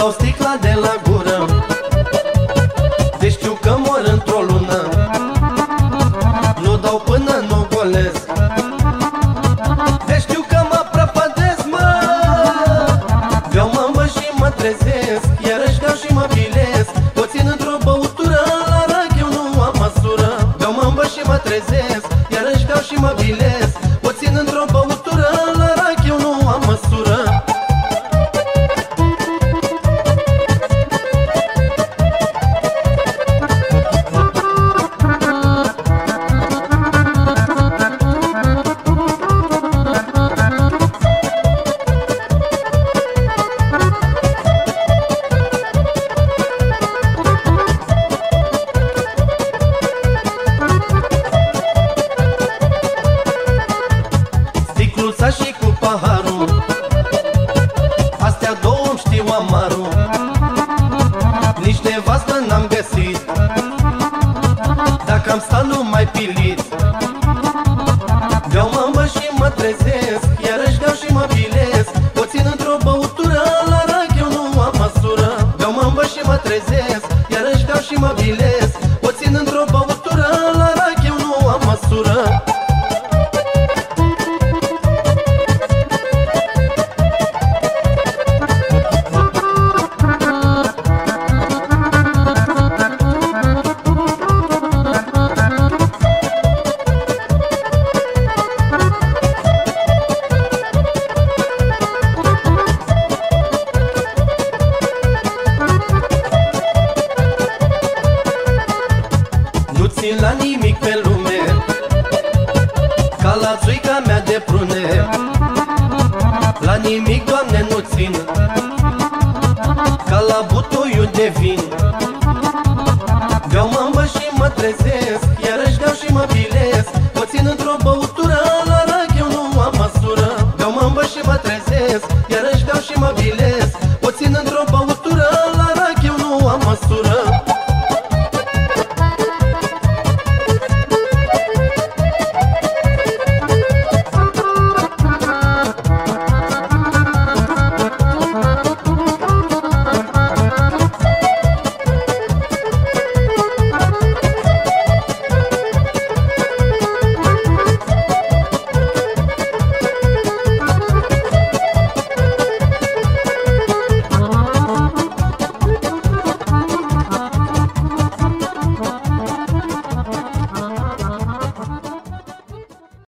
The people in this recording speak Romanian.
dau sticla de la gură. Deci știu că mor într-o lună. Nu dau până nu golesc. Deci știu că mă prăpădesc, mă. Beau mă și mă trezesc. Iarăși beau și mă bilesc O țin într-o băutură La rac eu nu am măsură. Beau mă și mă trezesc. Iarăși beau și mă bilesc două știu amarul Nici nevastă n-am găsit. Dacă am stat numai pilit. Beau mă și mă trezesc Iarăși beau și mă bilesc. O țin într-o băutură La rac eu nu am măsură. Beau mă și mă trezesc Iarăși beau și mă bilesc găsi la nimic pe lume. Ca la țuica mea de prune. La nimic, Doamne, nu țin. Ca la butoiul de vin. Beau, mă și mă trezesc Iarăși beau și mă bilesc. Mă țin într-o băutură La rag eu nu am măsură. Beau, mă și mă trezesc Iarăși beau și mă bilesc.